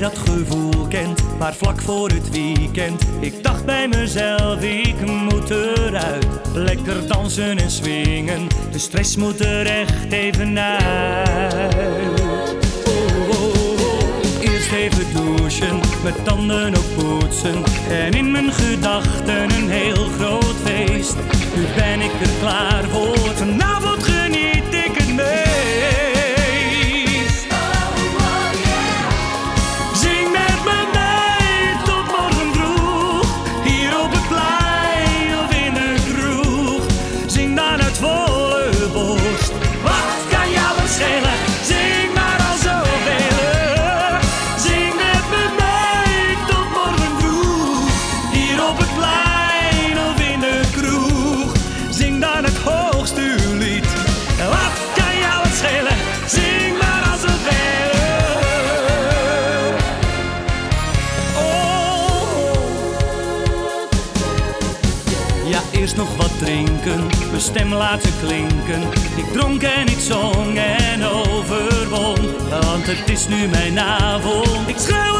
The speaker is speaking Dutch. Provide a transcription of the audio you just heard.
dat gevoel kent, maar vlak voor het weekend. Ik dacht bij mezelf, ik moet eruit. Lekker dansen en swingen, de stress moet er echt even uit. Oh, oh, oh. Eerst even douchen, mijn tanden ook poetsen. En in mijn gedachten een heel groot feest. Nu ben ik er klaar eerst nog wat drinken, mijn stem laten klinken. Ik dronk en ik zong en overwon, want het is nu mijn avond. Ik schreeuw